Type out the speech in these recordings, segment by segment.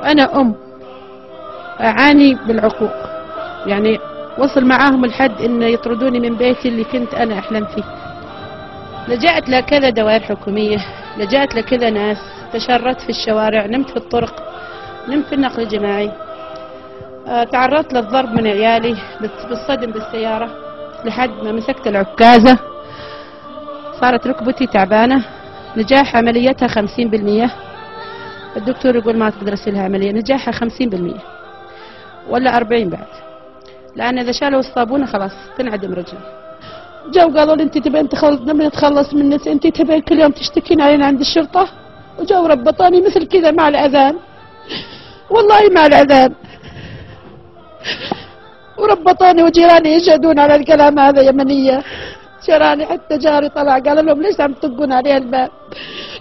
وأنا أم. أعاني بالعقوق. يعني وصل معاهم الحد إن يطردوني من بيتي اللي كنت أنا أحلم فيه. لجأت لكذا دوائر حكومية لجأت لكذا ناس تشردت في الشوارع نمت في الطرق نمت في النقل الجماعي. آه، تعرضت للضرب من عيالي بال- بالصدم بالسيارة لحد ما مسكت العكازة. صارت ركبتي تعبانة. نجاح عمليتها خمسين بالمية. الدكتور يقول ما تقدر لها عملية نجاحها خمسين بالمية ولا أربعين بعد. لأن إذا شالوا الصابونة خلاص تنعدم رجلي جو قالوا لي أنت تبين تخلص نبي نتخلص منك أنت تبين كل يوم تشتكين علينا عند الشرطة؟ وجو ربطاني مثل كذا مع الأذان. والله مع الأذان. وربطوني وجيراني يشهدون على الكلام هذا يمنية جيراني حتى جاري طلع قال لهم ليش عم تطقون علي الباب؟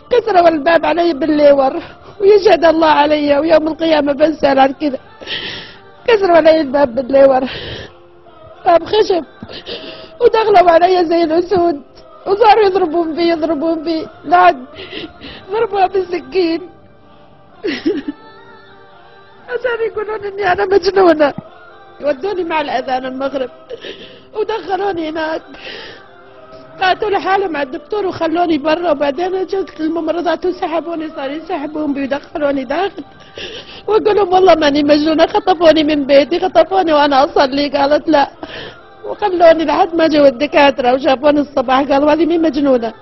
كسروا الباب علي بالليور. ويشهد الله علي ويوم القيامة بنسأل عن كذا. كسروا علي الباب بالليور باب خشب. ودخلوا علي زي الأسود. وصاروا يضربون بي يضربون بي. لعد ضربوها بالسكين. عشان يقولون إني أنا مجنونة. يودوني مع الأذان المغرب. ودخلوني هناك. قاتوا لحالهم مع الدكتور وخلوني برا. وبعدين جزت الممرضات وسحبوني صار يسحبون بي ودخلوني داخل. واقول لهم والله ماني مجنونة خطفوني من بيتي خطفوني وأنا اصلي قالت لا. وخلوني لحد ما جو الدكاترة وشافوني الصباح قالوا هذه مين مجنونة؟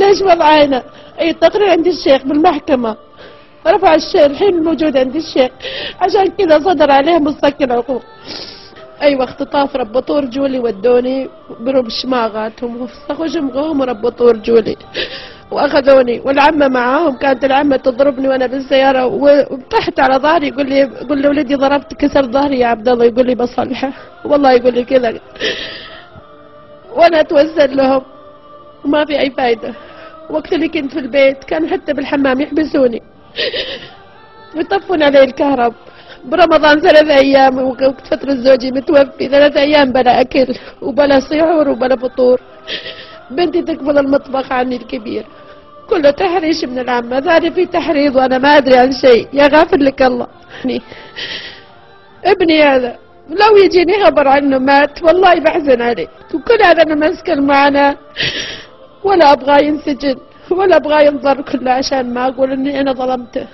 ليش وضعينا أي تقرير عند الشيخ بالمحكمة. رفع الشيء الحين موجود عند الشيخ. عشان كذا صدر عليهم مسكن عقوق. أيوه اختطاف ربطوا رجولي ودوني. برب شماغاتهم وفسخوا شمغهم وربطوا رجولي وأخذوني والعمة معاهم كانت العمة تضربني وأنا بالسيارة وطحت على ظهري يقول لي يقول لي ولدي ضربت كسر ظهري يا عبد الله يقول لي بصلحه. والله يقول لي كذا. وأنا أتوسل لهم وما في أي فايدة. وقت اللي كنت في البيت كان حتى بالحمام يحبسوني. ويطفون علي الكهرب. برمضان ثلاث أيام وقت فترة زوجي متوفي ثلاث أيام بلا أكل وبلا سحور وبلا فطور. بنتي تقبل المطبخ عني الكبير. كله تحريش من العمة ثاني في تحريض وأنا ما أدري عن شيء. يا غافر لك الله. ابني ابني هذا لو يجيني خبر عنه مات والله بحزن عليه. وكل هذا أنا ماسكة المعاناة. ولا أبغى ينسجن ولا أبغى ينظر كله عشان ما أقول إني أنا ظلمته.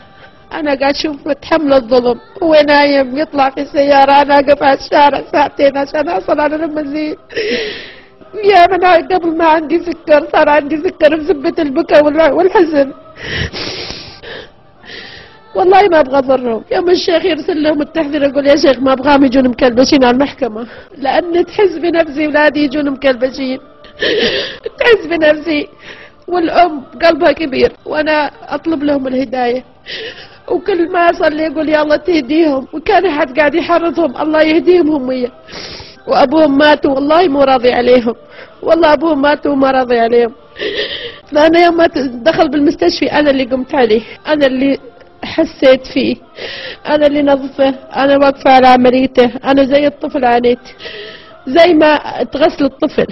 أنا قاعد أشوف متحمل الظلم هو نايم يطلع في السيارة أنا أقف على الشارع ساعتين عشان أصل على المزيد يا من قبل ما عندي سكر صار عندي سكر بسبة البكاء والحزن. والله ما أبغى أضرهم. يوم الشيخ يرسل لهم التحذير يقول يا شيخ ما أبغاهم يجون مكلبشين على المحكمة. لأن تحس بنفسي ولادي يجون مكلبشين. تحس بنفسي والأم قلبها كبير وأنا أطلب لهم الهداية. وكل ما اصلي يقول يا الله تهديهم. وكان أحد قاعد يحرضهم. الله يهديهم هم. وياه وأبوهم ماتوا. والله مو راضي عليهم. والله أبوهم ماتوا وما راضي عليهم. فانا يوم ما دخل بالمستشفى أنا اللي قمت عليه. أنا اللي حسيت فيه. أنا اللي نظفه. أنا واقفة على عمليته. أنا زي الطفل عانيت. زي ما تغسل الطفل.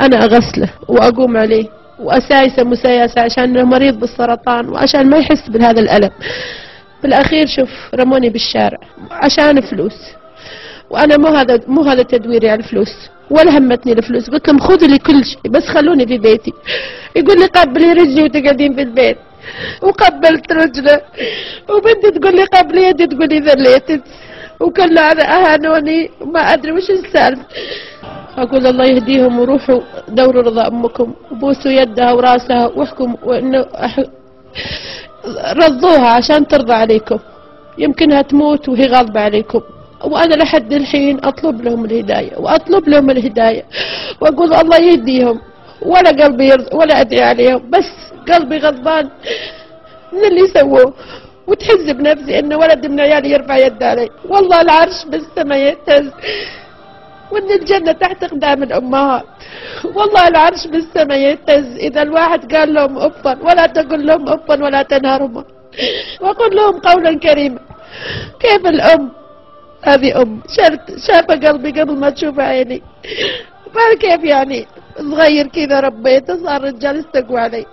أنا أغسله وأقوم عليه. وأسايسه مسايسة عشان إنه مريض بالسرطان. وعشان ما يحس بهذا الألم. بالأخير شوف رموني بالشارع عشان فلوس. وأنا مو هذا مو هذا تدويري على الفلوس ولا همتني الفلوس. قلت لهم خذوا لي كل شيء بس خلوني في بيتي. يقول لي قبلي رجلي وتقعدين في البيت. وقبلت رجله وبنتي تقول لي قبلي يدي تقول لي ذليتك وكل هذا أهانوني وما أدري وش السالفة. أقول الله يهديهم وروحوا دوروا رضا أمكم. وبوسوا يدها وراسها واحكم وإنه أح- رضوها عشان ترضى عليكم. يمكنها تموت وهي غاضبة عليكم. وأنا لحد الحين أطلب لهم الهداية وأطلب لهم الهداية. وأقول الله يهديهم ولا قلبي يرضى ولا أدعي عليهم بس قلبي غضبان من اللي سووه وتحز بنفسي إن ولد من عيالي يرفع يده علي. والله العرش بالسما يهتز وإن الجنة تحت أقدام الأمهات. والله العرش بالسما يهتز. إذا الواحد قال لهم أفا ولا تقول لهم أفا ولا تنهرهما وقل لهم قولا كريما. كيف الأم؟ هذه أم. شافة قلبي قبل ما تشوف عيني. ما كيف يعني؟ صغير كذا ربيته صار رجال استقوى علي.